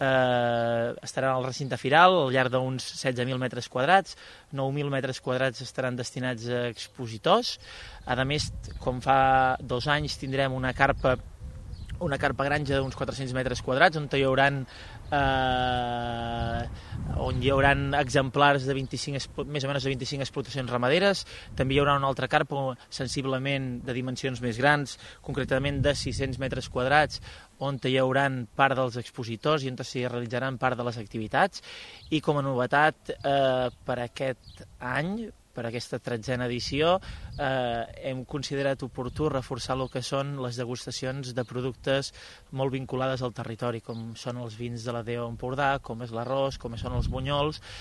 eh, estaran al recinte firal al llarg d'uns 16.000 metres quadrats, 9.000 metres quadrats estaran destinats a expositors. A més, com fa dos anys, tindrem una carpa una carpa granja d'uns 400 metres quadrats on hi haurà eh, on hi haurà exemplars de 25, més o menys de 25 explotacions ramaderes. També hi haurà una altra carpa sensiblement de dimensions més grans, concretament de 600 metres quadrats, on hi haurà part dels expositors i on s'hi realitzaran part de les activitats. I com a novetat eh, per aquest any, per aquesta tretzena edició eh, hem considerat oportú reforçar el que són les degustacions de productes molt vinculades al territori, com són els vins de la Déu Empordà, com és l'arròs, com són els bunyols,